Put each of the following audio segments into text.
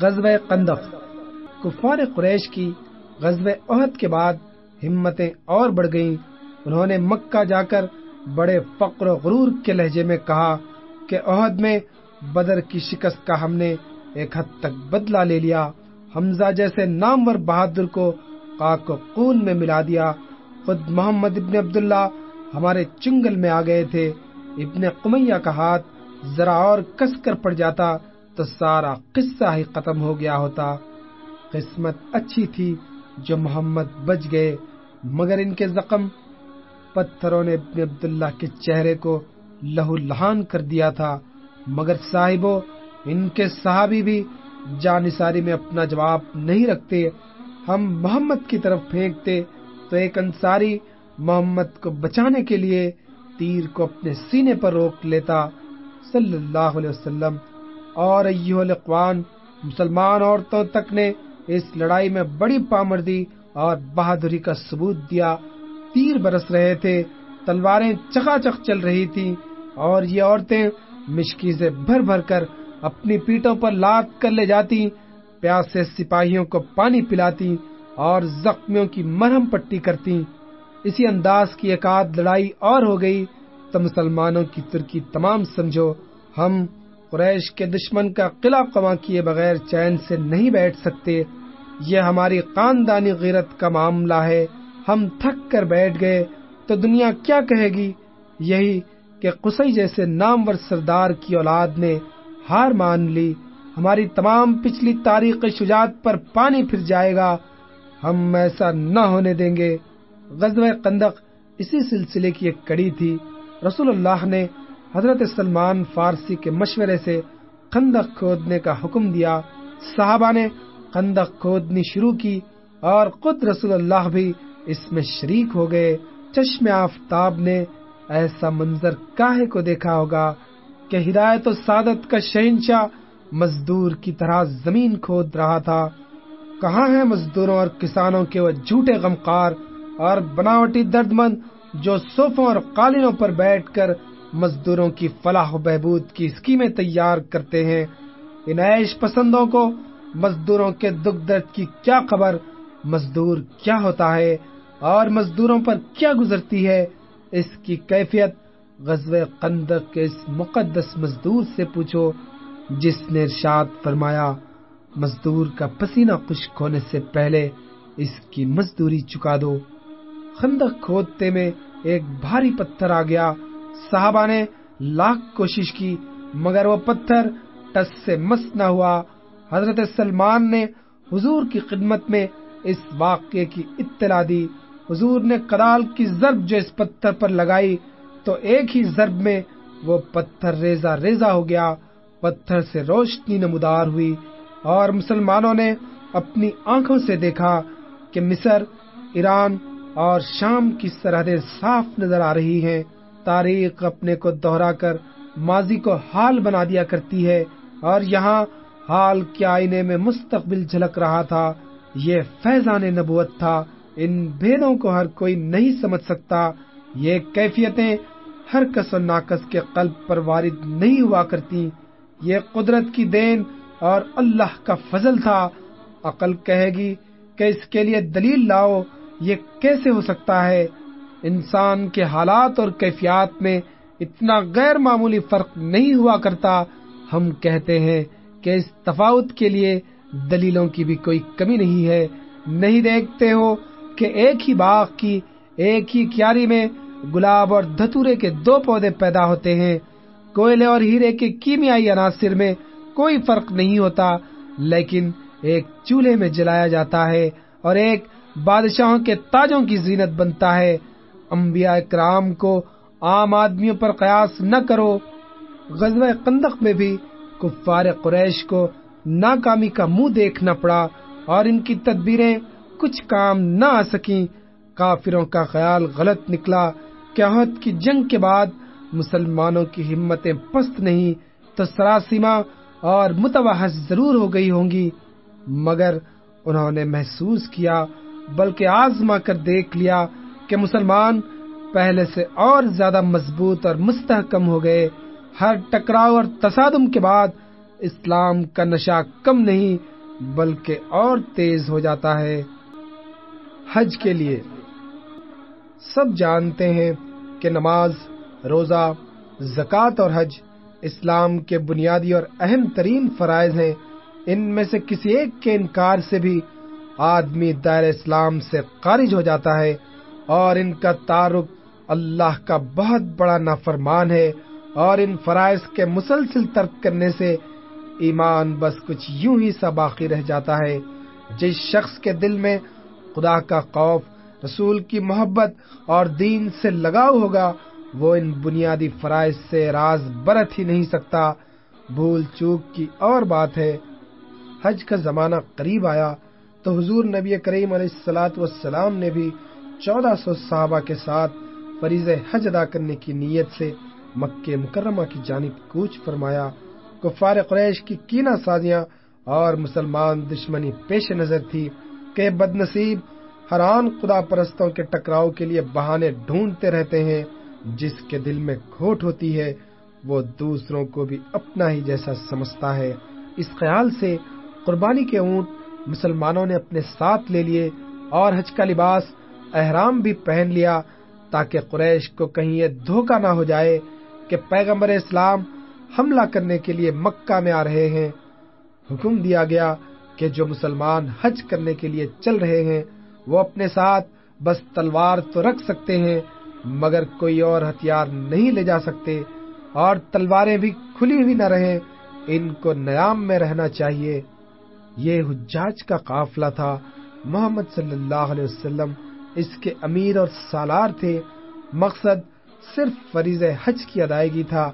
غزب قندق کفار قریش کی غزب عہد کے بعد ہمتیں اور بڑھ گئیں۔ انہوں نے مکہ جا کر بڑے فقر و غرور کے لہجے میں کہا کہ عہد میں بدر کی شکست کا ہم نے ایک حد تک بدلہ لے لیا۔ حمزہ جیسے نامور بہادر کو و قون میں ملا دیا۔ خود محمد ابن عبداللہ ہمارے چنگل میں آ گئے تھے۔ ابن قمیہ کا ہاتھ ذرا اور کس کر پڑ جاتا۔ تو سارا قصہ ہی ختم ہو گیا ہوتا۔ قسمت اچھی تھی جو محمد بچ گئے، مگر ان کے زخم پتھروں نے ابن عبداللہ کے چہرے کو لہو لہان کر دیا تھا، مگر صاحبوں ان کے صحابی بھی جانساری میں اپنا جواب نہیں رکھتے۔ ہم محمد کی طرف پھینکتے تو ایک انصاری محمد کو بچانے کے لیے تیر کو اپنے سینے پر روک لیتا۔ صلی اللہ علیہ وسلم اور الاقوان، مسلمان عورتوں تک نے اس لڑائی میں بڑی پامردی اور بہادری کا ثبوت دیا۔ تیر برس رہے تھے، تلواریں چکا چک چل رہی تھی اور یہ عورتیں مشکی سے بھر بھر کر اپنی پیٹوں پر لات کر لے جاتی، پیاسے سپاہیوں کو پانی پلاتی اور زخمیوں کی مرہم پٹی کرتی۔ اسی انداز کی ایک آدھ لڑائی اور ہو گئی، تو مسلمانوں کی ترکی تمام سمجھو۔ ہم قریش کے دشمن کا قلعہ قواں کیے بغیر چین سے نہیں بیٹھ سکتے۔ یہ ہماری خاندانی غیرت کا معاملہ ہے۔ ہم تھک کر بیٹھ گئے۔ تو دنیا کیا کہے گی؟ یہی کہ قصی جیسے نامور سردار کی اولاد نے ہار مان لی۔ ہماری تمام پچھلی تاریخ شجاعت پر پانی پھر جائے گا۔ ہم ایسا نہ ہونے دیں گے۔ غزوہ قندق اسی سلسلے کی ایک کڑی تھی۔ رسول اللہ نے حضرت سلمان فارسی کے مشورے سے خندق کھودنے کا حکم دیا۔ صحابہ نے خندق کھودنی شروع کی اور خود رسول اللہ بھی اس میں شریک ہو گئے۔ چشم آفتاب نے ایسا منظر کاہے کو دیکھا ہوگا کہ ہدایت و سعادت کا شہنشاہ مزدور کی طرح زمین کھود رہا تھا۔ کہاں ہیں مزدوروں اور کسانوں کے وہ جھوٹے غمقار اور بناوٹی درد مند جو صوفوں اور قالینوں پر بیٹھ کر مزدوروں کی فلاح و بہبود کی اسکیمیں تیار کرتے ہیں۔ ان عیش پسندوں کو مزدوروں کے دکھ درد کی کیا خبر؟ مزدور کیا ہوتا ہے؟ اور مزدوروں پر کیا گزرتی ہے؟ اس کی کیفیت غزب قندق کے اس مقدس مزدور سے پوچھو۔ جس نے ارشاد فرمایا، مزدور کا پسینہ خشک ہونے سے پہلے اس کی مزدوری چکا دو۔ خندق کھودتے میں ایک بھاری پتھر آ گیا۔ صحابہ نے لاکھ کوشش کی، مگر وہ پتھر ٹس سے مس نہ ہوا۔ حضرت سلمان نے حضور کی خدمت میں اس واقعے کی اطلاع دی۔ حضور نے کدال کی ضرب جو اس پتھر پر لگائی، تو ایک ہی ضرب میں وہ پتھر ریزا ریزا ہو گیا۔ پتھر سے روشنی نمودار ہوئی اور مسلمانوں نے اپنی آنکھوں سے دیکھا کہ مصر، ایران اور شام کی سرحدیں صاف نظر آ رہی ہیں۔ تاریخ اپنے کو دوہرا کر ماضی کو حال بنا دیا کرتی ہے۔ اور یہاں حال کے آئینے میں مستقبل جھلک رہا تھا۔ یہ فیضان نبوت تھا۔ ان بھیدوں کو ہر کوئی نہیں سمجھ سکتا۔ یہ کیفیتیں ہر کس و ناکس کے قلب پر وارد نہیں ہوا کرتی۔ یہ قدرت کی دین اور اللہ کا فضل تھا۔ عقل کہے گی کہ اس کے لیے دلیل لاؤ، یہ کیسے ہو سکتا ہے؟ انسان کے حالات اور کیفیات میں اتنا غیر معمولی فرق نہیں ہوا کرتا، ہم کہتے ہیں کہ اس تفاوت کے لیے دلیلوں کی بھی کوئی کمی نہیں ہے۔ نہیں دیکھتے ہو کہ ایک ہی باغ کی ایک ہی کیاری میں گلاب اور دھتورے کے دو پودے پیدا ہوتے ہیں۔ کوئلے اور ہیرے کے کیمیائی عناصر میں کوئی فرق نہیں ہوتا، لیکن ایک چولہے میں جلایا جاتا ہے اور ایک بادشاہوں کے تاجوں کی زینت بنتا ہے۔ انبیاء کرام کو عام آدمیوں پر قیاس نہ کرو۔ غزوہ قندق میں بھی کفار قریش کو ناکامی کا منہ دیکھنا پڑا اور ان کی تدبیریں کچھ کام نہ آ سکیں۔ کافروں کا خیال غلط نکلا۔ کہ عہد کی جنگ کے بعد مسلمانوں کی ہمتیں پست نہیں تو سراسیما اور متوحش ضرور ہو گئی ہوں گی۔ مگر انہوں نے محسوس کیا، بلکہ آزما کر دیکھ لیا کہ مسلمان پہلے سے اور زیادہ مضبوط اور مستحکم ہو گئے۔ ہر ٹکراؤ اور تصادم کے بعد اسلام کا نشہ کم نہیں بلکہ اور تیز ہو جاتا ہے۔ حج کے لیے سب جانتے ہیں کہ نماز، روزہ، زکوٰۃ اور حج اسلام کے بنیادی اور اہم ترین فرائض ہیں۔ ان میں سے کسی ایک کے انکار سے بھی آدمی دائر اسلام سے خارج ہو جاتا ہے۔ اور ان کا تعارف اللہ کا بہت بڑا نافرمان ہے اور ان فرائض کے مسلسل ترک کرنے سے ایمان بس کچھ یوں ہی سا باقی رہ جاتا ہے۔ جس شخص کے دل میں خدا کا خوف، رسول کی محبت اور دین سے لگاؤ ہوگا، وہ ان بنیادی فرائض سے راز برت ہی نہیں سکتا۔ بھول چوک کی اور بات ہے، حج کا زمانہ قریب آیا تو حضور نبی کریم علیہ السلاۃ والسلام نے بھی چودہ سو صحابہ کے ساتھ فریض حج ادا کرنے کی نیت سے مکہ مکرمہ کی جانب کوچ فرمایا، کفار قریش کی کینا سازیاں اور مسلمان دشمنی پیش نظر تھی کہ بد نصیب حران خدا پرستوں کے ٹکراؤ کے لیے بہانے ڈھونڈتے رہتے ہیں، جس کے دل میں کھوٹ ہوتی ہے، وہ دوسروں کو بھی اپنا ہی جیسا سمجھتا ہے۔ اس خیال سے قربانی کے اونٹ مسلمانوں نے اپنے ساتھ لے لیے اور حج کا لباس احرام بھی پہن لیا تاکہ قریش کو کہیں یہ دھوکہ نہ ہو جائے کہ پیغمبر اسلام حملہ کرنے کے لیے مکہ میں آ رہے ہیں۔ حکم دیا گیا کہ جو مسلمان حج کرنے کے لیے چل رہے ہیں، وہ اپنے ساتھ بس تلوار تو رکھ سکتے ہیں، مگر کوئی اور ہتھیار نہیں لے جا سکتے اور تلواریں بھی کھلی ہوئی نہ رہیں۔ ان کو نیام میں رہنا چاہیے۔ یہ حجاج کا قافلہ تھا، محمد صلی اللہ علیہ وسلم۔ اس کے امیر اور سالار تھے، مقصد صرف فریض حج کی ادائیگی تھا،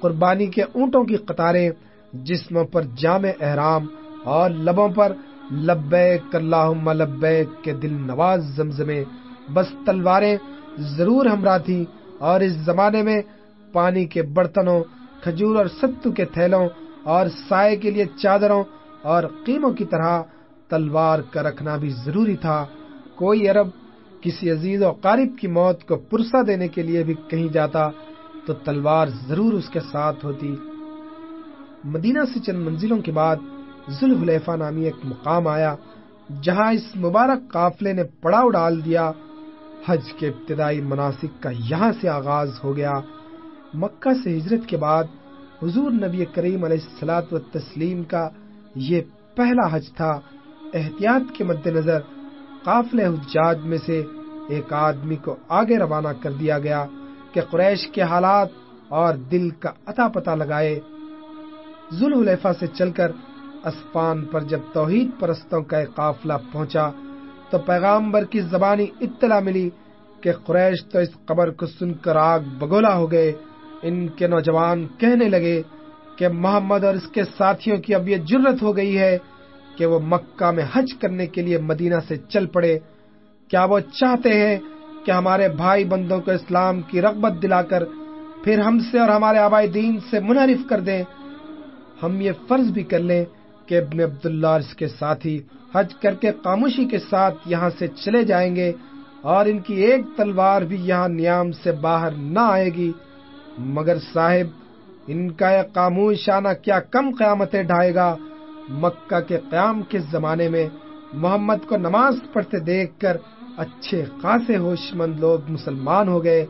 قربانی کے اونٹوں کی قطاریں، جسموں پر جامع احرام اور لبوں پر لبیک اللہم لبیک کے دل نواز زمزمے، بس تلواریں ضرور ہمراہ تھی اور اس زمانے میں پانی کے برتنوں، کھجور اور ستو کے تھیلوں اور سائے کے لیے چادروں اور قیموں کی طرح تلوار کا رکھنا بھی ضروری تھا۔ کوئی عرب کسی عزیز و قارب کی موت کو پرسا دینے کے لیے بھی کہیں جاتا تو تلوار ضرور اس کے ساتھ ہوتی۔ مدینہ سے چند منزلوں کے بعد ذوالحلیفہ نامی ایک مقام آیا جہاں اس مبارک قافلے نے پڑاؤ ڈال دیا۔ حج کے ابتدائی مناسب کا یہاں سے آغاز ہو گیا۔ مکہ سے ہجرت کے بعد حضور نبی کریم علیہ السلاط و تسلیم کا یہ پہلا حج تھا۔ احتیاط کے مد نظر قافل حجاج میں سے ایک آدمی کو آگے روانہ کر دیا گیا کہ قریش کے حالات اور دل کا اتا پتہ لگائے۔ ذوالحلیفہ سے چل کر اسپان پر جب توحید پرستوں کا ایک قافلہ پہنچا، تو پیغامبر کی زبانی اطلاع ملی کہ قریش تو اس قبر کو سن کر آگ بگولا ہو گئے۔ ان کے نوجوان کہنے لگے کہ محمد اور اس کے ساتھیوں کی اب یہ جرت ہو گئی ہے کہ وہ مکہ میں حج کرنے کے لیے مدینہ سے چل پڑے۔ کیا وہ چاہتے ہیں کہ ہمارے بھائی بندوں کو اسلام کی رغبت دلا کر پھر ہم سے اور ہمارے آبائی دین سے منحرف کر دیں؟ ہم یہ فرض بھی کر لیں کہ ابن عبداللہ اور اس کے ساتھی حج کر کے خاموشی کے ساتھ یہاں سے چلے جائیں گے اور ان کی ایک تلوار بھی یہاں نیام سے باہر نہ آئے گی۔ مگر صاحب، ان کا یہ خاموش آنا کیا کم قیامتیں ڈھائے گا؟ مکہ کے قیام کے زمانے میں محمد کو نماز پڑھتے دیکھ کر اچھے خاصے ہوش مند لوگ مسلمان ہو گئے۔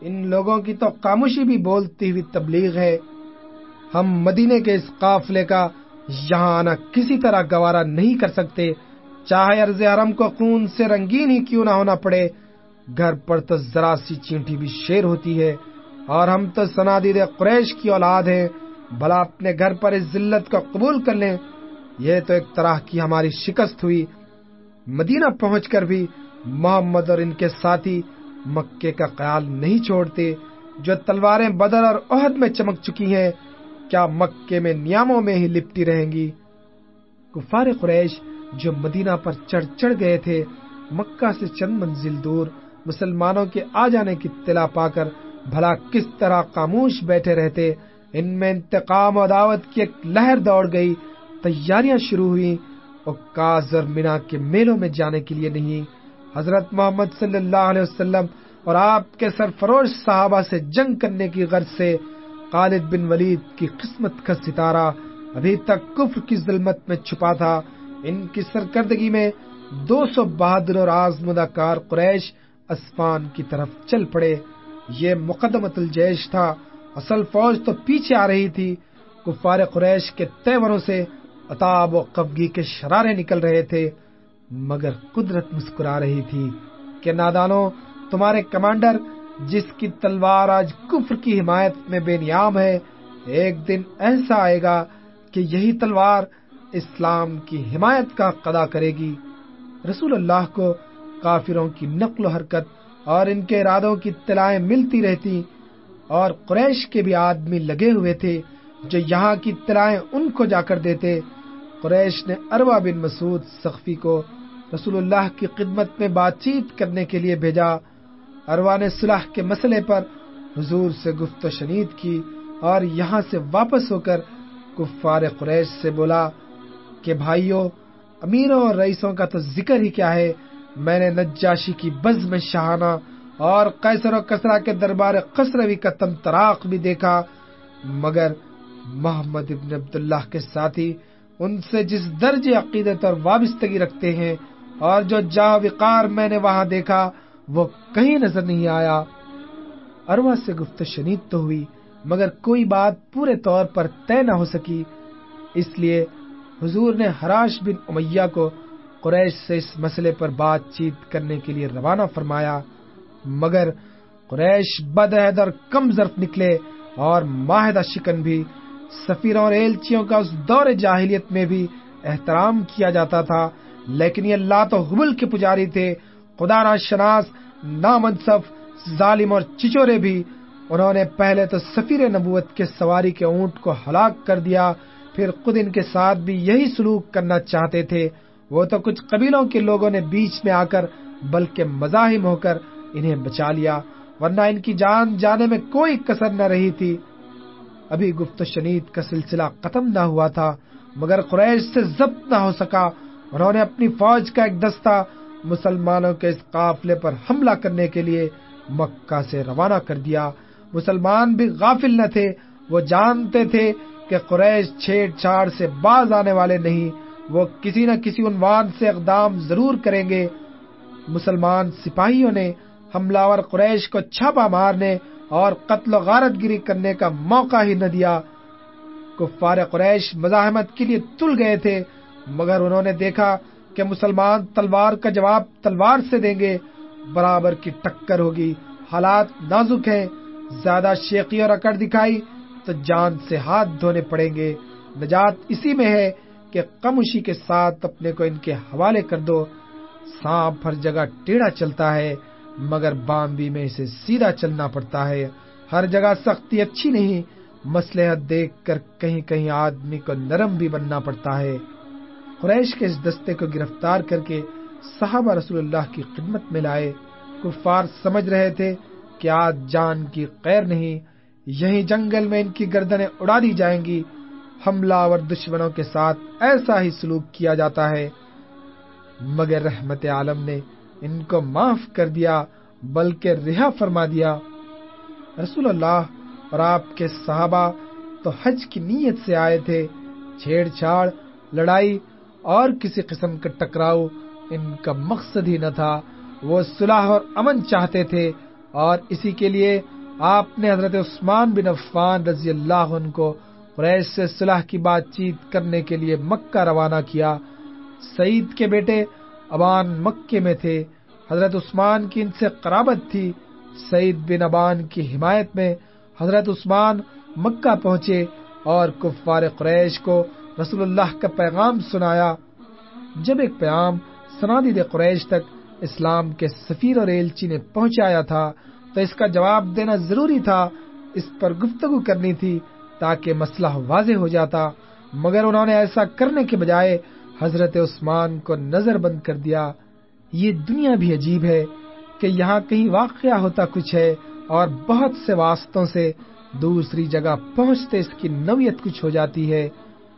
ان لوگوں کی تو خاموشی بھی بولتی ہوئی تبلیغ ہے۔ ہم مدینے کے اس قافلے کا یہاں آنا کسی طرح گوارا نہیں کر سکتے۔ چاہے عرض حرم کو خون سے رنگین ہی کیوں نہ ہونا پڑے۔ گھر پر تو ذرا سی چینٹی بھی شیر ہوتی ہے۔ اور ہم تو سنادید قریش کی اولاد ہیں۔ بھلا اپنے گھر پر اس ذلت کو قبول کر لیں۔ یہ تو ایک طرح کی ہماری شکست ہوئی۔ مدینہ پہنچ کر بھی محمد اور ان کے ساتھی مکے کا خیال نہیں چھوڑتے، جو تلواریں بدر اور عہد میں چمک چکی ہیں، کیا مکے میں نیاموں میں ہی لپٹی رہیں گی؟ کفار قریش جو مدینہ پر چڑھ چڑھ گئے تھے، مکہ سے چند منزل دور مسلمانوں کے آ جانے کی اطلاع پا کر بھلا کس طرح خاموش بیٹھے رہتے، ان میں انتقام و دعوت کی ایک لہر دوڑ گئی۔ تیاریاں شروع ہوئی اور مینا کے میلوں میں جانے کے لیے نہیں۔ حضرت محمد صلی اللہ علیہ وسلم اور آپ کے سرفروش صحابہ سے جنگ کرنے کی غرض سے خالد بن ولید کی قسمت کا ستارہ ابھی تک کفر کی ظلمت میں چھپا تھا۔ ان کی سرکردگی میں دو سو بہادر اور آزمدہ کار قریش اسفان کی طرف چل پڑے۔ یہ مقدمت الجیش تھا۔ اصل فوج تو پیچھے آ رہی تھی۔ کفار قریش کے تیوروں سے اتاب و قبگی کے شرارے نکل رہے تھے، مگر قدرت مسکرا رہی تھی کہ نادانو تمہارے کمانڈر، جس کی تلوار آج کفر کی حمایت میں بے نیام ہے، ایک دن ایسا آئے گا کہ یہی تلوار اسلام کی حمایت کا قدا کرے گی۔ رسول اللہ کو کافروں کی نقل و حرکت اور ان کے ارادوں کی اطلاعیں ملتی رہتی اور قریش کے بھی آدمی لگے ہوئے تھے جو یہاں کی اطلاعیں ان کو جا کر دیتے۔ قریش نے اروا بن مسعود سخفی کو رسول اللہ کی خدمت میں بات چیت کرنے کے لیے بھیجا۔ اروا نے صلح کے مسئلے پر حضور سے گفت و شنید کی اور یہاں سے واپس ہو کر کفار قریش سے بولا کہ بھائیوں امیروں اور رئیسوں کا تو ذکر ہی کیا ہے، میں نے نجاشی کی بز میں شہانہ اور قیصر و کسرا کے دربار قصروی کا تم تراق بھی دیکھا، مگر محمد ابن عبداللہ کے ساتھی ان سے جس درج عقیدت اور وابستگی رکھتے ہیں اور جو جا وقار میں نے وہاں دیکھا، وہ کہیں نظر نہیں آیا۔ اروا سے گفت شنید تو ہوئی، مگر کوئی بات پورے طور پر طے نہ ہو سکی۔ اس لیے حضور نے حراش بن امیہ کو قریش سے اس مسئلے پر بات چیت کرنے کے لیے روانہ فرمایا۔ مگر قریش بدعد اور کم ظرف نکلے اور معاہدہ شکن بھی سفیروں اور ایلچیوں کا اس دور جاہلیت میں بھی احترام کیا جاتا تھا، لیکن یہ اللہ تو حبل کے پجاری تھے۔ خدا نا شناس نامنصف، ظالم اور چچورے بھی۔ انہوں نے پہلے تو سفیر نبوت کے سواری کے اونٹ کو ہلاک کر دیا، پھر خود ان کے ساتھ بھی یہی سلوک کرنا چاہتے تھے۔ وہ تو کچھ قبیلوں کے لوگوں نے بیچ میں آ کر بلکہ مزاحم ہو کر انہیں بچا لیا، ورنہ ان کی جان جانے میں کوئی کسر نہ رہی تھی۔ ابھی گفت شنید کا سلسلہ ختم نہ ہوا تھا، مگر قریش سے ضبط نہ ہو سکا۔ انہوں نے اپنی فوج کا ایک دستہ مسلمانوں کے اس قافلے پر حملہ کرنے کے لیے مکہ سے روانہ کر دیا۔ مسلمان بھی غافل نہ تھے، وہ جانتے تھے کہ قریش چھیڑ چھاڑ سے باز آنے والے نہیں، وہ کسی نہ کسی عنوان سے اقدام ضرور کریں گے۔ مسلمان سپاہیوں نے حملہ ور قریش کو چھاپا مارنے اور قتل و غارت گیری کرنے کا موقع ہی نہ دیا۔ کفار قریش مزاحمت کے لیے تل گئے تھے، مگر انہوں نے دیکھا کہ مسلمان تلوار کا جواب تلوار سے دیں گے، برابر کی ٹکر ہوگی۔ حالات نازک ہیں، زیادہ شیخی اور اکڑ دکھائی تو جان سے ہاتھ دھونے پڑیں گے۔ نجات اسی میں ہے کہ کمشی کے ساتھ اپنے کو ان کے حوالے کر دو۔ سانپ ہر جگہ ٹیڑھا چلتا ہے۔ مگر بامبی میں اسے سیدھا چلنا پڑتا ہے۔ ہر جگہ سختی اچھی نہیں مسلحت دیکھ کر کہیں کہیں آدمی کو نرم بھی بننا پڑتا ہے۔ قریش کے اس دستے کو گرفتار کر کے صحابہ رسول اللہ کی خدمت میں لائے۔ کفار سمجھ رہے تھے کہ آج جان کی خیر نہیں یہی جنگل میں ان کی گردنیں اڑا دی جائیں گی۔ حملہ اور دشمنوں کے ساتھ ایسا ہی سلوک کیا جاتا ہے۔ مگر رحمت عالم نے ان کو معاف کر دیا، بلکہ رہا فرما دیا۔ رسول اللہ اور آپ کے صحابہ تو حج کی نیت سے آئے تھے۔ چھیڑ چھاڑ، لڑائی اور کسی قسم کا ٹکراؤ ان کا مقصد ہی نہ تھا۔ وہ صلاح اور امن چاہتے تھے۔ اور اسی کے لیے آپ نے حضرت عثمان بن عفان رضی اللہ عنہ کو قریش سے صلاح کی بات چیت کرنے کے لیے مکہ روانہ کیا۔ سعید کے بیٹے ابان مکے میں تھے۔ حضرت عثمان کی ان سے قرابت تھی۔ سعید بن ابان کی حمایت میں حضرت عثمان مکہ پہنچے اور کفار قریش کو رسول اللہ کا پیغام سنایا۔ جب ایک پیغام سنادید قریش تک اسلام کے سفیر اور ایلچی نے پہنچایا تھا، تو اس کا جواب دینا ضروری تھا۔ اس پر گفتگو کرنی تھی تاکہ مسئلہ واضح ہو جاتا۔ مگر انہوں نے ایسا کرنے کے بجائے حضرت عثمان کو نظر بند کر دیا، یہ دنیا بھی عجیب ہے کہ یہاں کہیں واقعہ ہوتا کچھ ہے اور بہت سے واسطوں سے دوسری جگہ پہنچتے اس کی نویت کچھ ہو جاتی ہے۔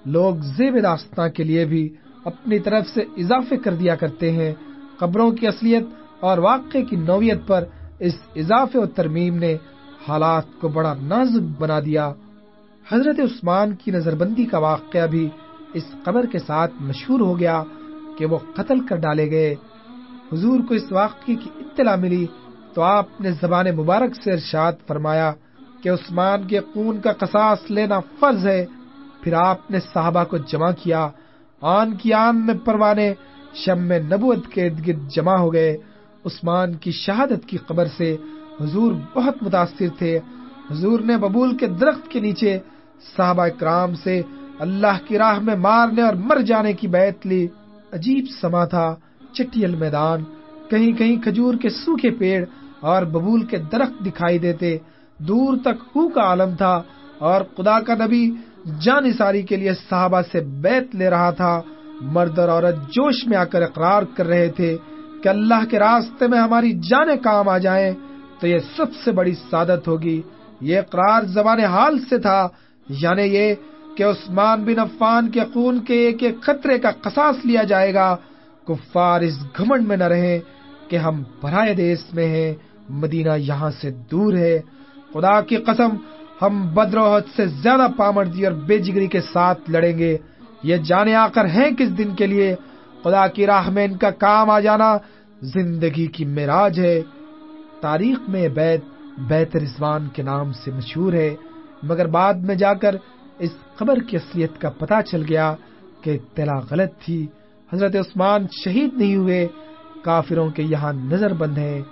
لوگ زیب داستان کے لیے بھی اپنی طرف سے اضافے کر دیا کرتے ہیں۔ قبروں کی اصلیت اور واقعے کی نوعیت پر اس اضافے و ترمیم نے حالات کو بڑا نازک بنا دیا۔ حضرت عثمان کی نظر بندی کا واقعہ بھی اس قبر کے ساتھ مشہور ہو گیا کہ وہ قتل کر ڈالے گئے۔ حضور کو اس واقعے کی اطلاع ملی تو آپ نے زبان مبارک سے ارشاد فرمایا کہ عثمان کے خون کا قصاص لینا فرض ہے۔ پھر آپ نے صحابہ کو جمع کیا۔ آن کی آن میں پروانے شم میں نبوت کے ارد گرد جمع ہو گئے۔ عثمان کی شہادت کی قبر سے حضور بہت متاثر تھے۔ حضور نے ببول کے درخت کے نیچے صحابہ اکرام سے اللہ کی راہ میں مارنے اور مر جانے کی بیعت لی، عجیب سما تھا، چٹیل میدان، کہیں کہیں کھجور کے سوکھے پیڑ اور ببول کے درخت دکھائی دیتے۔ دور تک ہو کا عالم تھا اور خدا کا نبی جان ساری کے لیے صحابہ سے بیت لے رہا تھا۔ مرد اور عورت جوش میں آ کر اقرار کر رہے تھے کہ اللہ کے راستے میں ہماری جانیں کام آ جائیں۔ تو یہ سب سے بڑی سعادت ہوگی۔ یہ اقرار زبان حال سے تھا یعنی یہ کہ عثمان بن عفان کے خون کے ایک ایک خطرے کا قصاص لیا جائے گا، کفار اس گھمنڈ میں نہ رہے کہ ہم برائے دیس میں ہیں، مدینہ یہاں سے دور ہے۔ خدا کی قسم، ہم بدروہت سے زیادہ پامردی اور بے جگری کے ساتھ لڑیں گے۔ یہ جانے آ کر ہیں کس دن کے لیے؟ خدا کی راہ میں ان کا کام آ جانا زندگی کی معراج ہے۔ تاریخ میں بیت بیت رضوان کے نام سے مشہور ہے۔ مگر بعد میں جا کر اس خبر کی اصلیت کا پتہ چل گیا کہ تلا غلط تھی۔ حضرت عثمان شہید نہیں ہوئے، کافروں کے یہاں نظر بند ہیں۔